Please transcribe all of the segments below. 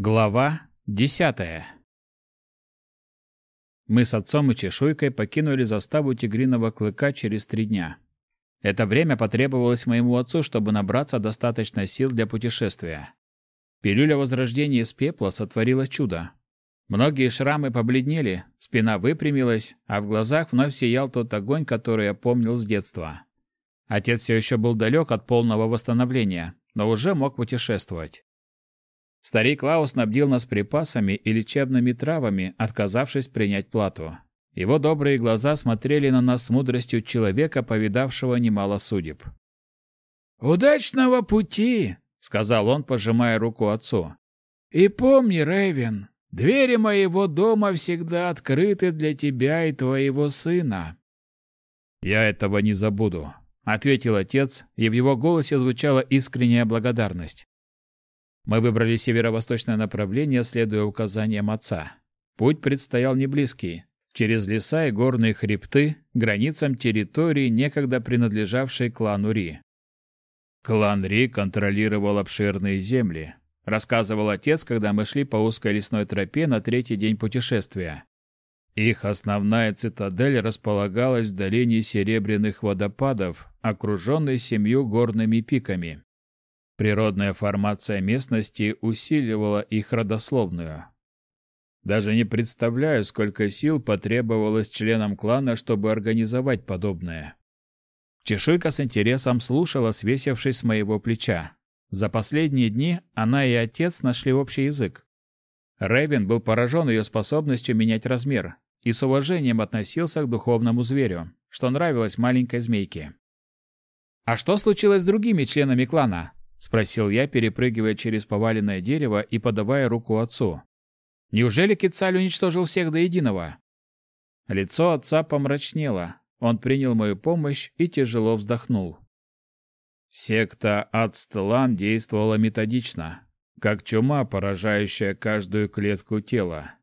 Глава десятая Мы с отцом и чешуйкой покинули заставу тигриного клыка через три дня. Это время потребовалось моему отцу, чтобы набраться достаточно сил для путешествия. Пилюля возрождения из пепла сотворила чудо. Многие шрамы побледнели, спина выпрямилась, а в глазах вновь сиял тот огонь, который я помнил с детства. Отец все еще был далек от полного восстановления, но уже мог путешествовать. Старик Клаус снабдил нас припасами и лечебными травами, отказавшись принять плату. Его добрые глаза смотрели на нас с мудростью человека, повидавшего немало судеб. «Удачного пути!» — сказал он, пожимая руку отцу. «И помни, Рэйвен, двери моего дома всегда открыты для тебя и твоего сына». «Я этого не забуду», — ответил отец, и в его голосе звучала искренняя благодарность. Мы выбрали северо-восточное направление, следуя указаниям отца. Путь предстоял неблизкий, через леса и горные хребты, границам территории, некогда принадлежавшей клану Ри. Клан Ри контролировал обширные земли, рассказывал отец, когда мы шли по узкой лесной тропе на третий день путешествия. Их основная цитадель располагалась в долине Серебряных водопадов, окруженной семью горными пиками. Природная формация местности усиливала их родословную. Даже не представляю, сколько сил потребовалось членам клана, чтобы организовать подобное. Чешуйка с интересом слушала, свесившись с моего плеча. За последние дни она и отец нашли общий язык. Рэвен был поражен ее способностью менять размер и с уважением относился к духовному зверю, что нравилось маленькой змейке. «А что случилось с другими членами клана?» — спросил я, перепрыгивая через поваленное дерево и подавая руку отцу. «Неужели Кицаль уничтожил всех до единого?» Лицо отца помрачнело. Он принял мою помощь и тяжело вздохнул. Секта Ацтлан действовала методично, как чума, поражающая каждую клетку тела.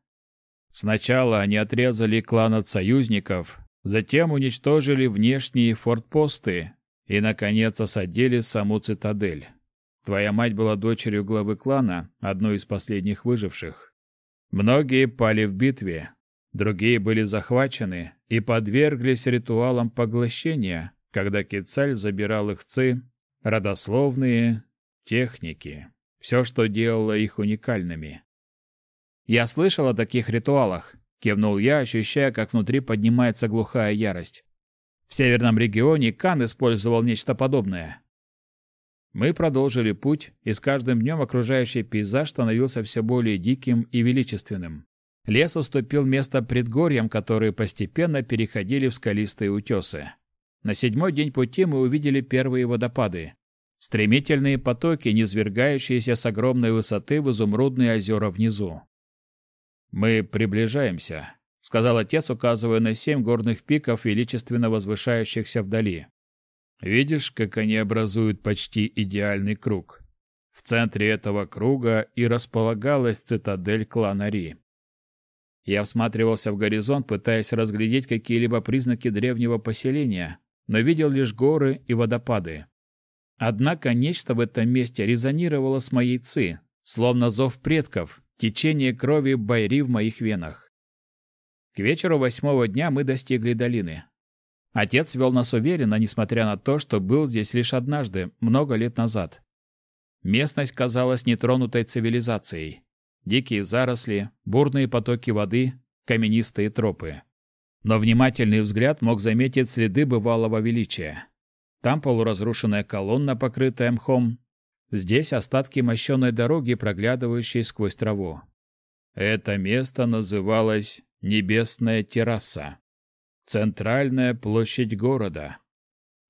Сначала они отрезали клан от союзников, затем уничтожили внешние фортпосты и, наконец, осадили саму цитадель. Твоя мать была дочерью главы клана, одной из последних выживших. Многие пали в битве, другие были захвачены и подверглись ритуалам поглощения, когда Кецаль забирал их ци, родословные, техники, все, что делало их уникальными. «Я слышал о таких ритуалах», — кивнул я, ощущая, как внутри поднимается глухая ярость. В северном регионе Кан использовал нечто подобное. Мы продолжили путь, и с каждым днем окружающий пейзаж становился все более диким и величественным. Лес уступил место предгорьям, которые постепенно переходили в скалистые утесы. На седьмой день пути мы увидели первые водопады. Стремительные потоки, низвергающиеся с огромной высоты в изумрудные озера внизу. «Мы приближаемся», — сказал отец, указывая на семь горных пиков, величественно возвышающихся вдали. Видишь, как они образуют почти идеальный круг. В центре этого круга и располагалась цитадель клана Ри. Я всматривался в горизонт, пытаясь разглядеть какие-либо признаки древнего поселения, но видел лишь горы и водопады. Однако нечто в этом месте резонировало с моей ци, словно зов предков, течение крови Байри в моих венах. К вечеру восьмого дня мы достигли долины. Отец вел нас уверенно, несмотря на то, что был здесь лишь однажды, много лет назад. Местность казалась нетронутой цивилизацией. Дикие заросли, бурные потоки воды, каменистые тропы. Но внимательный взгляд мог заметить следы бывалого величия. Там полуразрушенная колонна, покрытая мхом. Здесь остатки мощенной дороги, проглядывающей сквозь траву. Это место называлось «Небесная терраса». Центральная площадь города,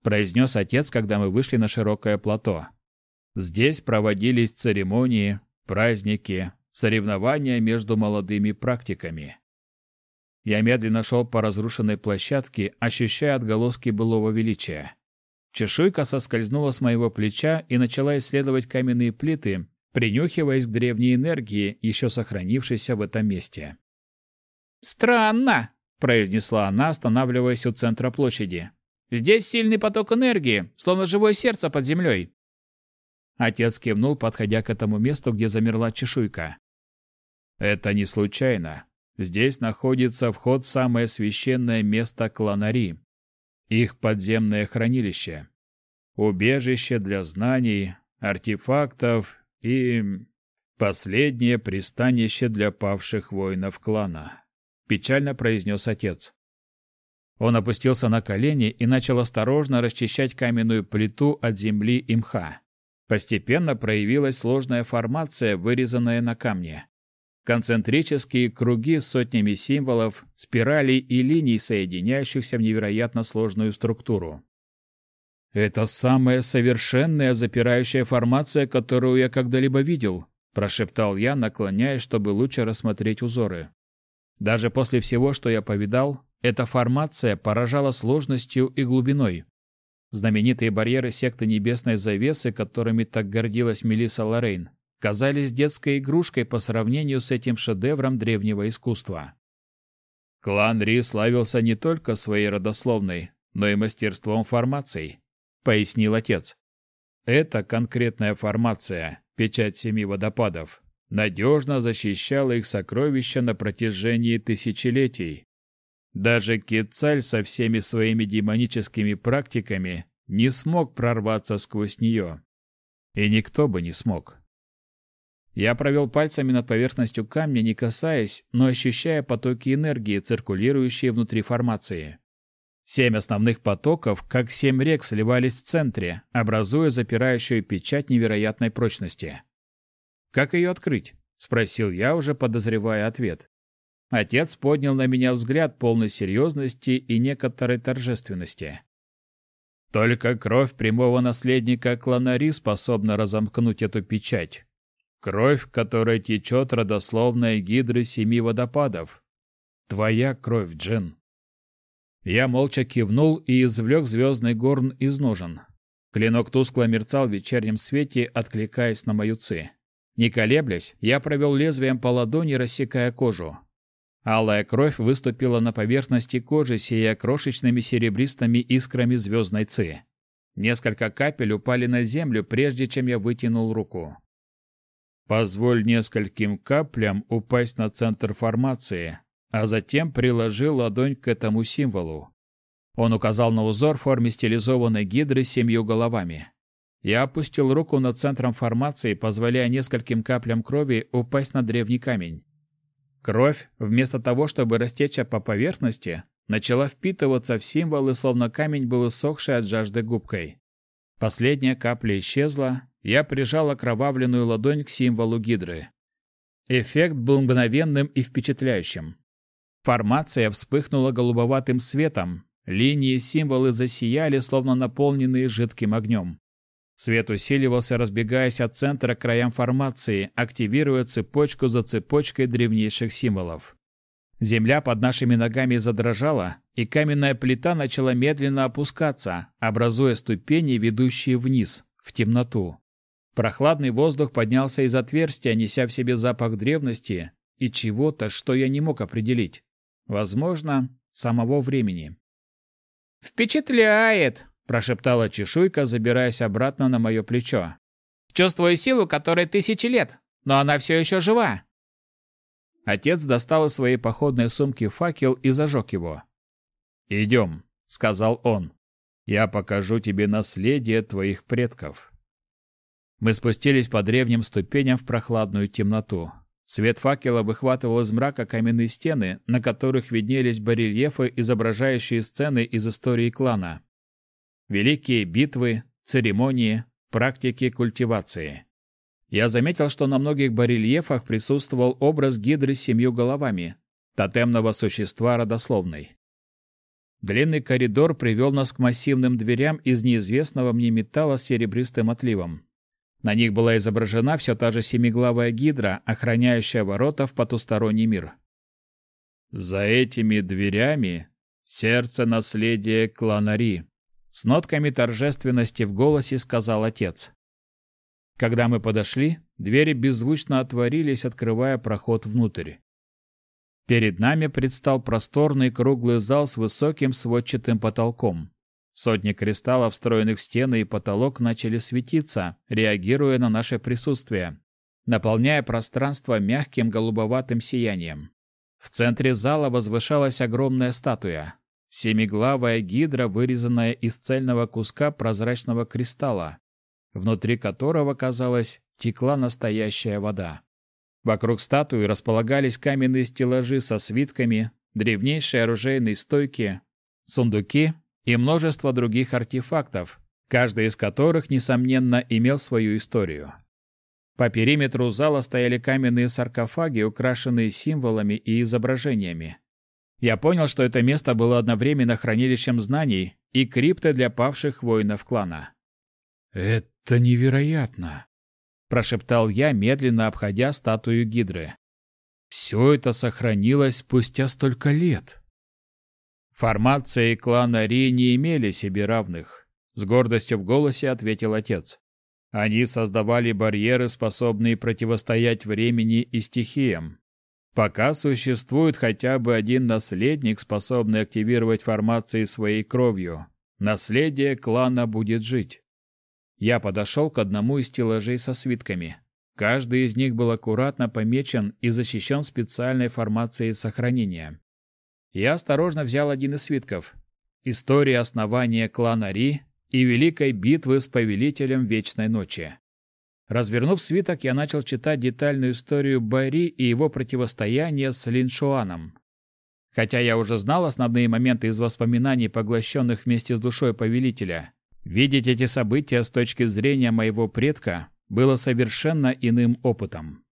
произнес отец, когда мы вышли на широкое плато. Здесь проводились церемонии, праздники, соревнования между молодыми практиками. Я медленно шел по разрушенной площадке, ощущая отголоски былого величия. Чешуйка соскользнула с моего плеча и начала исследовать каменные плиты, принюхиваясь к древней энергии, еще сохранившейся в этом месте. «Странно!» Произнесла она, останавливаясь у центра площади. Здесь сильный поток энергии, словно живое сердце под землей. Отец кивнул, подходя к этому месту, где замерла чешуйка. Это не случайно. Здесь находится вход в самое священное место кланари. Их подземное хранилище. Убежище для знаний, артефактов и... Последнее пристанище для павших воинов клана. Печально произнес отец. Он опустился на колени и начал осторожно расчищать каменную плиту от земли и мха. Постепенно проявилась сложная формация, вырезанная на камне. Концентрические круги с сотнями символов, спиралей и линий, соединяющихся в невероятно сложную структуру. «Это самая совершенная запирающая формация, которую я когда-либо видел», прошептал я, наклоняясь, чтобы лучше рассмотреть узоры. Даже после всего, что я повидал, эта формация поражала сложностью и глубиной. Знаменитые барьеры секты Небесной Завесы, которыми так гордилась Мелисса Лорейн, казались детской игрушкой по сравнению с этим шедевром древнего искусства. Клан Ри славился не только своей родословной, но и мастерством формаций, пояснил отец. Эта конкретная формация, печать семи водопадов, надежно защищала их сокровища на протяжении тысячелетий. Даже Кецаль со всеми своими демоническими практиками не смог прорваться сквозь нее. И никто бы не смог. Я провел пальцами над поверхностью камня, не касаясь, но ощущая потоки энергии, циркулирующие внутри формации. Семь основных потоков, как семь рек, сливались в центре, образуя запирающую печать невероятной прочности. «Как ее открыть?» — спросил я, уже подозревая ответ. Отец поднял на меня взгляд полной серьезности и некоторой торжественности. «Только кровь прямого наследника кланари способна разомкнуть эту печать. Кровь, которая течет родословная гидры семи водопадов. Твоя кровь, Джин. Я молча кивнул и извлек звездный горн из ножен. Клинок тускло мерцал в вечернем свете, откликаясь на мою ци. Не колеблясь, я провел лезвием по ладони, рассекая кожу. Алая кровь выступила на поверхности кожи, сияя крошечными серебристыми искрами звездной ци. Несколько капель упали на землю, прежде чем я вытянул руку. Позволь нескольким каплям упасть на центр формации, а затем приложил ладонь к этому символу. Он указал на узор в форме стилизованной гидры с семью головами. Я опустил руку над центром формации, позволяя нескольким каплям крови упасть на древний камень. Кровь, вместо того, чтобы растечься по поверхности, начала впитываться в символы, словно камень был иссохший от жажды губкой. Последняя капля исчезла, я прижал окровавленную ладонь к символу гидры. Эффект был мгновенным и впечатляющим. Формация вспыхнула голубоватым светом, линии и символы засияли, словно наполненные жидким огнем. Свет усиливался, разбегаясь от центра к краям формации, активируя цепочку за цепочкой древнейших символов. Земля под нашими ногами задрожала, и каменная плита начала медленно опускаться, образуя ступени, ведущие вниз, в темноту. Прохладный воздух поднялся из отверстия, неся в себе запах древности и чего-то, что я не мог определить. Возможно, самого времени. «Впечатляет!» – прошептала чешуйка, забираясь обратно на мое плечо. «Чувствую силу, которой тысячи лет, но она все еще жива!» Отец достал из своей походной сумки факел и зажег его. «Идем», — сказал он. «Я покажу тебе наследие твоих предков». Мы спустились по древним ступеням в прохладную темноту. Свет факела выхватывал из мрака каменные стены, на которых виднелись барельефы, изображающие сцены из истории клана. Великие битвы, церемонии, практики культивации. Я заметил, что на многих барельефах присутствовал образ гидры с семью головами, тотемного существа родословной. Длинный коридор привел нас к массивным дверям из неизвестного мне металла с серебристым отливом. На них была изображена все та же семиглавая гидра, охраняющая ворота в потусторонний мир. За этими дверями сердце наследия кланари. С нотками торжественности в голосе сказал отец. Когда мы подошли, двери беззвучно отворились, открывая проход внутрь. Перед нами предстал просторный круглый зал с высоким сводчатым потолком. Сотни кристаллов, встроенных в стены и потолок, начали светиться, реагируя на наше присутствие. наполняя пространство мягким голубоватым сиянием. В центре зала возвышалась огромная статуя. Семиглавая гидра, вырезанная из цельного куска прозрачного кристалла, внутри которого, казалось, текла настоящая вода. Вокруг статуи располагались каменные стеллажи со свитками, древнейшие оружейные стойки, сундуки и множество других артефактов, каждый из которых, несомненно, имел свою историю. По периметру зала стояли каменные саркофаги, украшенные символами и изображениями. Я понял, что это место было одновременно хранилищем знаний и криптой для павших воинов клана. «Это невероятно!» – прошептал я, медленно обходя статую Гидры. «Все это сохранилось спустя столько лет!» Формации клана Ри не имели себе равных, с гордостью в голосе ответил отец. Они создавали барьеры, способные противостоять времени и стихиям. Пока существует хотя бы один наследник, способный активировать формации своей кровью, наследие клана будет жить. Я подошел к одному из стеллажей со свитками. Каждый из них был аккуратно помечен и защищен специальной формацией сохранения. Я осторожно взял один из свитков. История основания клана Ри и великой битвы с повелителем Вечной Ночи. Развернув свиток, я начал читать детальную историю Байри и его противостояния с Линшуаном. Хотя я уже знал основные моменты из воспоминаний, поглощенных вместе с душой повелителя, видеть эти события с точки зрения моего предка было совершенно иным опытом.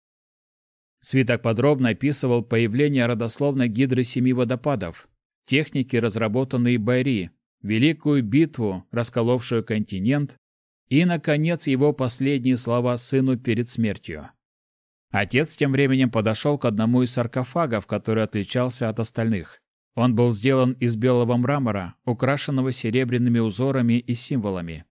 Свиток подробно описывал появление родословной гидры семи водопадов, техники, разработанные Байри, великую битву, расколовшую континент, и, наконец, его последние слова сыну перед смертью. Отец тем временем подошел к одному из саркофагов, который отличался от остальных. Он был сделан из белого мрамора, украшенного серебряными узорами и символами.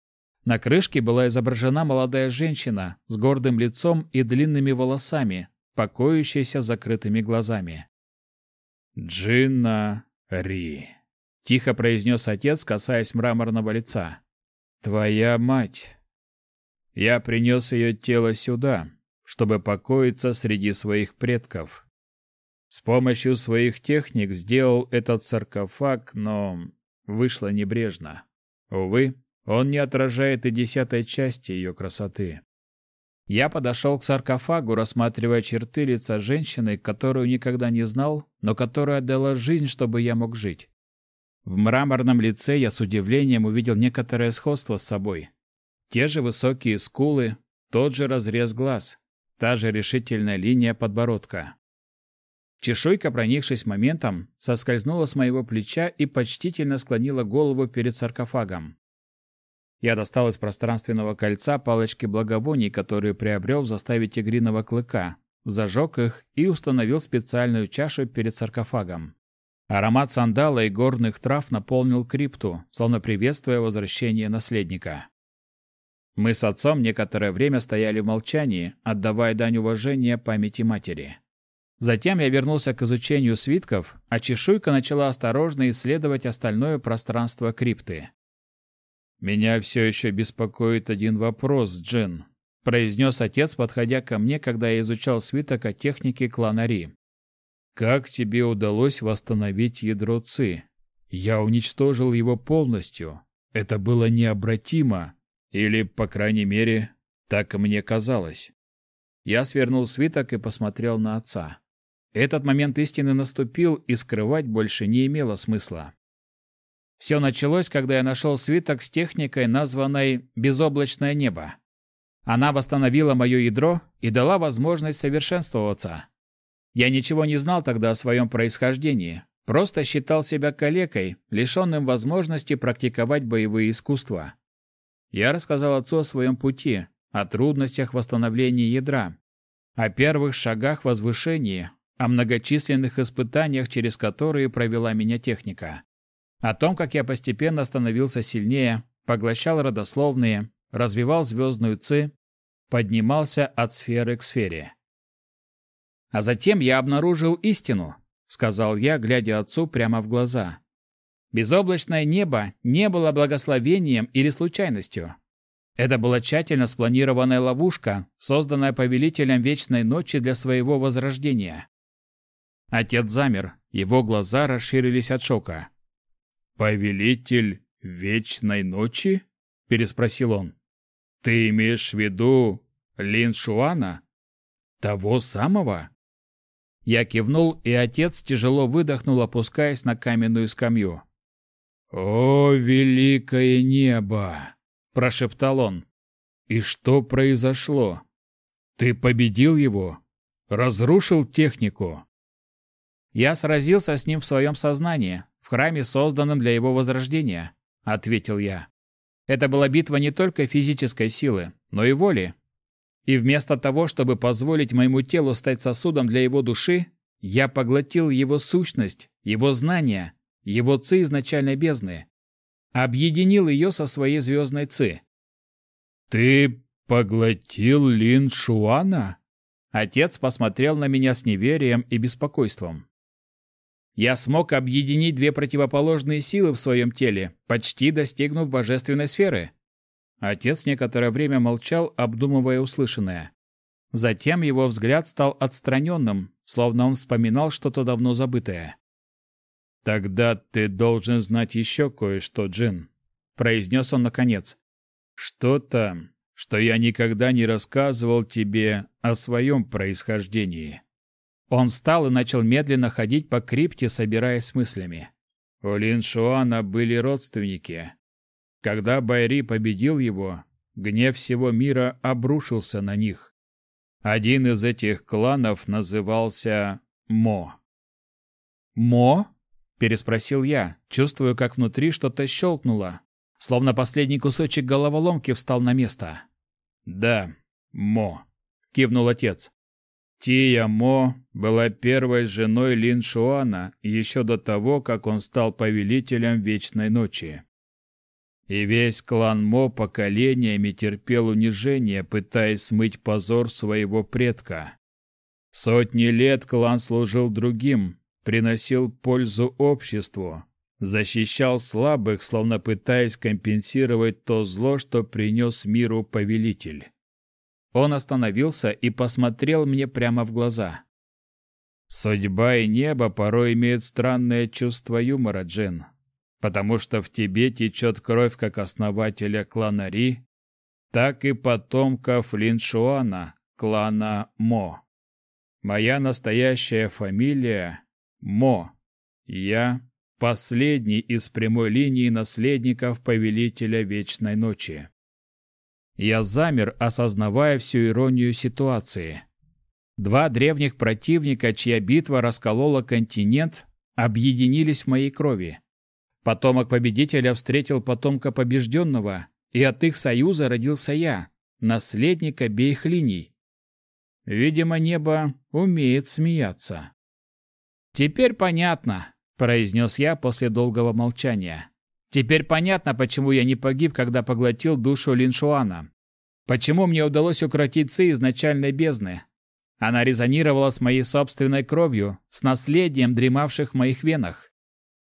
На крышке была изображена молодая женщина с гордым лицом и длинными волосами, покоящаяся закрытыми глазами. «Джинна Ри», — тихо произнес отец, касаясь мраморного лица. «Твоя мать. Я принес ее тело сюда, чтобы покоиться среди своих предков. С помощью своих техник сделал этот саркофаг, но вышло небрежно. Увы, он не отражает и десятой части ее красоты. Я подошел к саркофагу, рассматривая черты лица женщины, которую никогда не знал, но которая отдала жизнь, чтобы я мог жить. В мраморном лице я с удивлением увидел некоторое сходство с собой. Те же высокие скулы, тот же разрез глаз, та же решительная линия подбородка. Чешуйка, проникшись моментом, соскользнула с моего плеча и почтительно склонила голову перед саркофагом. Я достал из пространственного кольца палочки благовоний, которые приобрел в заставе тигриного клыка, зажег их и установил специальную чашу перед саркофагом. Аромат сандала и горных трав наполнил крипту, словно приветствуя возвращение наследника. Мы с отцом некоторое время стояли в молчании, отдавая дань уважения памяти матери. Затем я вернулся к изучению свитков, а чешуйка начала осторожно исследовать остальное пространство крипты. «Меня все еще беспокоит один вопрос, Джин», — произнес отец, подходя ко мне, когда я изучал свиток о технике клана Ри. «Как тебе удалось восстановить ядро Ци? Я уничтожил его полностью. Это было необратимо. Или, по крайней мере, так мне казалось». Я свернул свиток и посмотрел на отца. Этот момент истины наступил, и скрывать больше не имело смысла. Все началось, когда я нашел свиток с техникой, названной «безоблачное небо». Она восстановила мое ядро и дала возможность совершенствоваться. Я ничего не знал тогда о своем происхождении, просто считал себя калекой, лишенным возможности практиковать боевые искусства. Я рассказал отцу о своем пути, о трудностях восстановления ядра, о первых шагах возвышения, о многочисленных испытаниях, через которые провела меня техника. О том, как я постепенно становился сильнее, поглощал родословные, развивал звездную ци, поднимался от сферы к сфере. А затем я обнаружил истину, сказал я, глядя отцу прямо в глаза. Безоблачное небо не было благословением или случайностью. Это была тщательно спланированная ловушка, созданная повелителем Вечной Ночи для своего возрождения. Отец замер, его глаза расширились от шока. «Повелитель Вечной Ночи?» – переспросил он. «Ты имеешь в виду Лин Шуана? Того самого?» Я кивнул, и отец тяжело выдохнул, опускаясь на каменную скамью. «О, великое небо!» – прошептал он. «И что произошло? Ты победил его? Разрушил технику?» «Я сразился с ним в своем сознании, в храме, созданном для его возрождения», – ответил я. «Это была битва не только физической силы, но и воли. И вместо того, чтобы позволить моему телу стать сосудом для его души, я поглотил его сущность, его знания, его ци изначальной бездны, объединил ее со своей звездной ци. «Ты поглотил Лин Шуана?» Отец посмотрел на меня с неверием и беспокойством. Я смог объединить две противоположные силы в своем теле, почти достигнув божественной сферы. Отец некоторое время молчал, обдумывая услышанное. Затем его взгляд стал отстраненным, словно он вспоминал что-то давно забытое. «Тогда ты должен знать еще кое-что, Джин», — произнес он наконец. «Что-то, что я никогда не рассказывал тебе о своем происхождении». Он встал и начал медленно ходить по крипте, собираясь с мыслями. У Лин Шуана были родственники. Когда Байри победил его, гнев всего мира обрушился на них. Один из этих кланов назывался Мо. «Мо?» – переспросил я, чувствуя, как внутри что-то щелкнуло, словно последний кусочек головоломки встал на место. «Да, Мо», – кивнул отец. Тия Мо была первой женой Лин Шуана еще до того, как он стал повелителем Вечной Ночи. И весь клан Мо поколениями терпел унижение, пытаясь смыть позор своего предка. Сотни лет клан служил другим, приносил пользу обществу, защищал слабых, словно пытаясь компенсировать то зло, что принес миру повелитель. Он остановился и посмотрел мне прямо в глаза. Судьба и небо порой имеют странное чувство юмора, Джин, потому что в тебе течет кровь как основателя клана Ри, так и потомков Линшуана, клана Мо. Моя настоящая фамилия Мо. Я последний из прямой линии наследников повелителя Вечной Ночи. Я замер, осознавая всю иронию ситуации. Два древних противника, чья битва расколола континент, объединились в моей крови. Потомок победителя встретил потомка побежденного, и от их союза родился я, наследник обеих линий. Видимо, небо умеет смеяться. «Теперь понятно», — произнес я после долгого молчания. Теперь понятно, почему я не погиб, когда поглотил душу Линшуана. Почему мне удалось укротить Ци изначальной бездны. Она резонировала с моей собственной кровью, с наследием, дремавших в моих венах.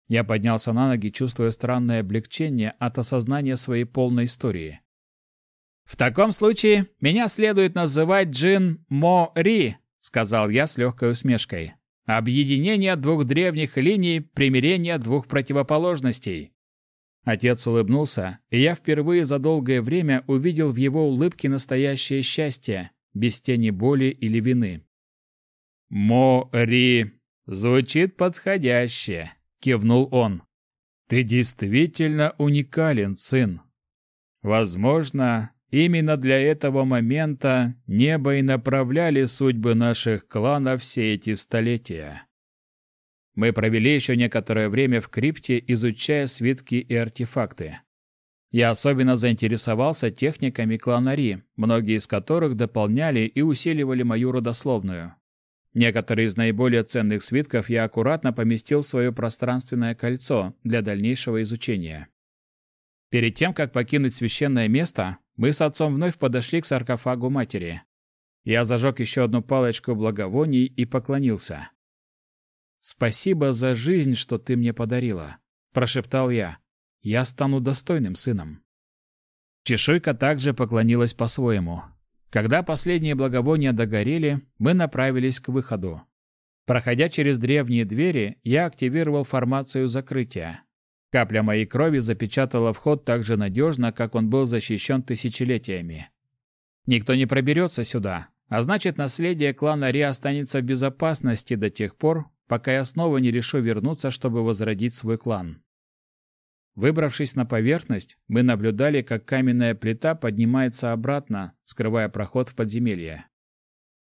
Я поднялся на ноги, чувствуя странное облегчение от осознания своей полной истории. «В таком случае меня следует называть Джин Мо Ри», — сказал я с легкой усмешкой. «Объединение двух древних линий, примирение двух противоположностей». Отец улыбнулся, и я впервые за долгое время увидел в его улыбке настоящее счастье, без тени боли или вины. «Мо-ри! Звучит подходяще!» — кивнул он. «Ты действительно уникален, сын. Возможно, именно для этого момента небо и направляли судьбы наших кланов все эти столетия». Мы провели еще некоторое время в крипте, изучая свитки и артефакты. Я особенно заинтересовался техниками кланари, многие из которых дополняли и усиливали мою родословную. Некоторые из наиболее ценных свитков я аккуратно поместил в свое пространственное кольцо для дальнейшего изучения. Перед тем, как покинуть священное место, мы с отцом вновь подошли к саркофагу матери. Я зажег еще одну палочку благовоний и поклонился. «Спасибо за жизнь, что ты мне подарила», — прошептал я. «Я стану достойным сыном». Чешуйка также поклонилась по-своему. Когда последние благовония догорели, мы направились к выходу. Проходя через древние двери, я активировал формацию закрытия. Капля моей крови запечатала вход так же надежно, как он был защищен тысячелетиями. Никто не проберется сюда, а значит, наследие клана Ри останется в безопасности до тех пор, пока я снова не решу вернуться, чтобы возродить свой клан. Выбравшись на поверхность, мы наблюдали, как каменная плита поднимается обратно, скрывая проход в подземелье.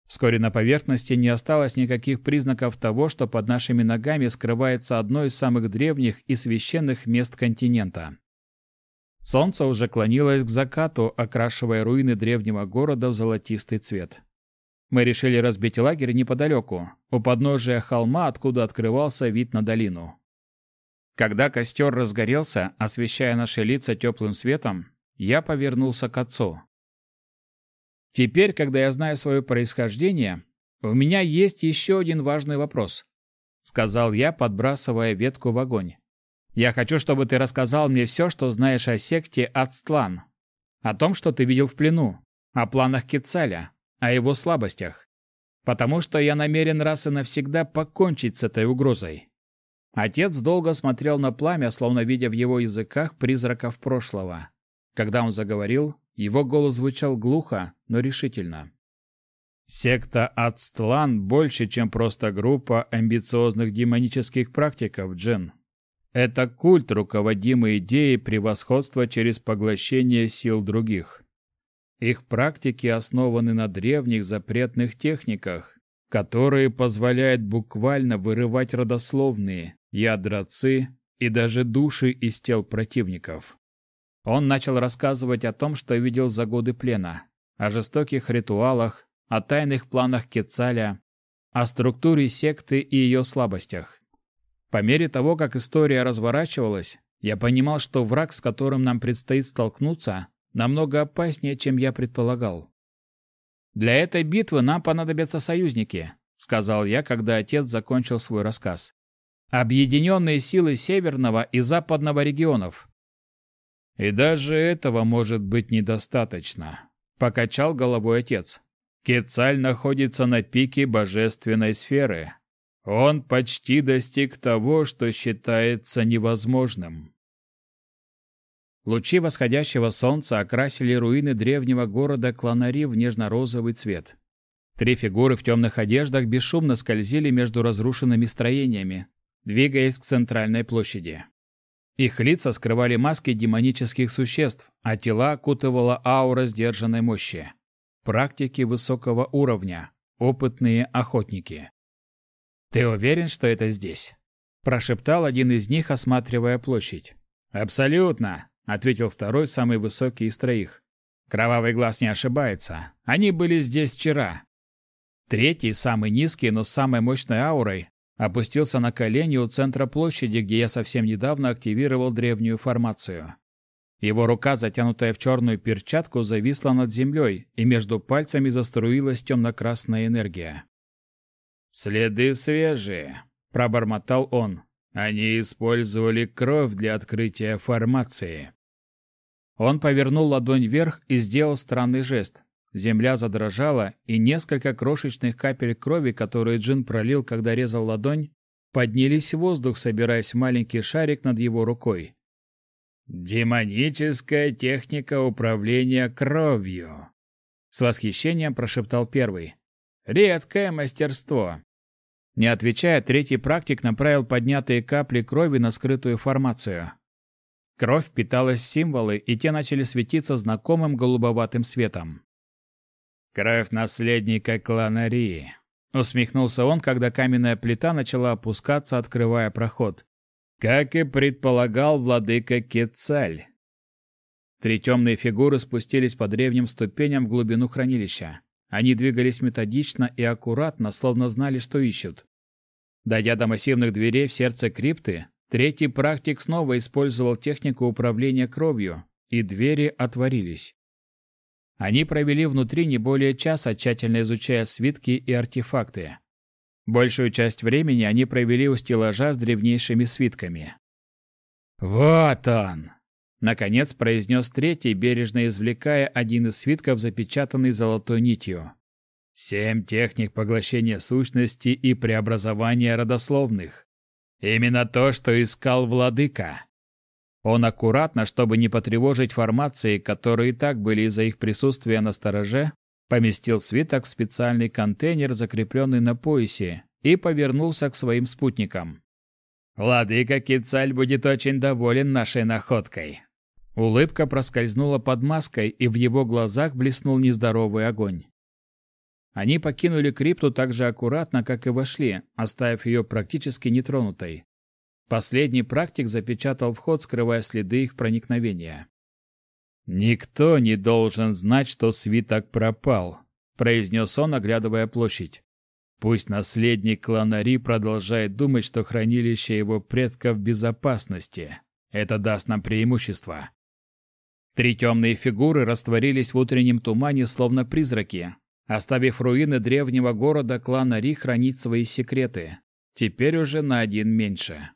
Вскоре на поверхности не осталось никаких признаков того, что под нашими ногами скрывается одно из самых древних и священных мест континента. Солнце уже клонилось к закату, окрашивая руины древнего города в золотистый цвет. Мы решили разбить лагерь неподалеку, у подножия холма, откуда открывался вид на долину. Когда костер разгорелся, освещая наши лица теплым светом, я повернулся к отцу. Теперь, когда я знаю свое происхождение, у меня есть еще один важный вопрос, сказал я, подбрасывая ветку в огонь. Я хочу, чтобы ты рассказал мне все, что знаешь о секте Ацтлан, о том, что ты видел в плену, о планах Кецаля, о его слабостях, потому что я намерен раз и навсегда покончить с этой угрозой. Отец долго смотрел на пламя, словно видя в его языках призраков прошлого. Когда он заговорил, его голос звучал глухо, но решительно. Секта Ацтлан больше, чем просто группа амбициозных демонических практиков, Джен. Это культ, руководимый идеей превосходства через поглощение сил других. Их практики основаны на древних запретных техниках, которые позволяют буквально вырывать родословные, ядра ци и даже души из тел противников. Он начал рассказывать о том, что видел за годы плена, о жестоких ритуалах, о тайных планах Кецаля, о структуре секты и ее слабостях. По мере того, как история разворачивалась, я понимал, что враг, с которым нам предстоит столкнуться, намного опаснее, чем я предполагал. Для этой битвы нам понадобятся союзники, сказал я, когда отец закончил свой рассказ. Объединенные силы северного и западного регионов, и даже этого может быть недостаточно, покачал головой отец. Кецаль находится на пике божественной сферы. Он почти достиг того, что считается невозможным. Лучи восходящего солнца окрасили руины древнего города Кланари в нежно-розовый цвет. Три фигуры в темных одеждах бесшумно скользили между разрушенными строениями, двигаясь к центральной площади. Их лица скрывали маски демонических существ, а тела окутывала аура сдержанной мощи. Практики высокого уровня, опытные охотники. «Ты уверен, что это здесь?» – прошептал один из них, осматривая площадь. «Абсолютно», – ответил второй, самый высокий из троих. «Кровавый глаз не ошибается. Они были здесь вчера». Третий, самый низкий, но с самой мощной аурой, опустился на колени у центра площади, где я совсем недавно активировал древнюю формацию. Его рука, затянутая в черную перчатку, зависла над землей, и между пальцами заструилась темно-красная энергия. «Следы свежие», — пробормотал он. «Они использовали кровь для открытия формации». Он повернул ладонь вверх и сделал странный жест. Земля задрожала, и несколько крошечных капель крови, которые Джин пролил, когда резал ладонь, поднялись в воздух, собираясь в маленький шарик над его рукой. «Демоническая техника управления кровью!» С восхищением прошептал первый. «Редкое мастерство!» Не отвечая, третий практик направил поднятые капли крови на скрытую формацию. Кровь впиталась в символы, и те начали светиться знакомым голубоватым светом. Кровь наследника клана Ри. Усмехнулся он, когда каменная плита начала опускаться, открывая проход. Как и предполагал владыка Кецаль. Три темные фигуры спустились по древним ступеням в глубину хранилища. Они двигались методично и аккуратно, словно знали, что ищут. Дойдя до массивных дверей в сердце крипты, третий практик снова использовал технику управления кровью, и двери отворились. Они провели внутри не более часа, тщательно изучая свитки и артефакты. Большую часть времени они провели у стеллажа с древнейшими свитками. «Вот он!» Наконец произнес третий, бережно извлекая один из свитков, запечатанный золотой нитью. «Семь техник поглощения сущности и преобразования родословных. Именно то, что искал владыка». Он аккуратно, чтобы не потревожить формации, которые и так были из-за их присутствия на стороже, поместил свиток в специальный контейнер, закрепленный на поясе, и повернулся к своим спутникам. «Владыка Кицаль будет очень доволен нашей находкой», Улыбка проскользнула под маской, и в его глазах блеснул нездоровый огонь. Они покинули крипту так же аккуратно, как и вошли, оставив ее практически нетронутой. Последний практик запечатал вход, скрывая следы их проникновения. «Никто не должен знать, что свиток пропал», — произнес он, оглядывая площадь. «Пусть наследник клана Ри продолжает думать, что хранилище его предков в безопасности. Это даст нам преимущество». Три темные фигуры растворились в утреннем тумане, словно призраки, оставив руины древнего города клана Ри хранить свои секреты. Теперь уже на один меньше.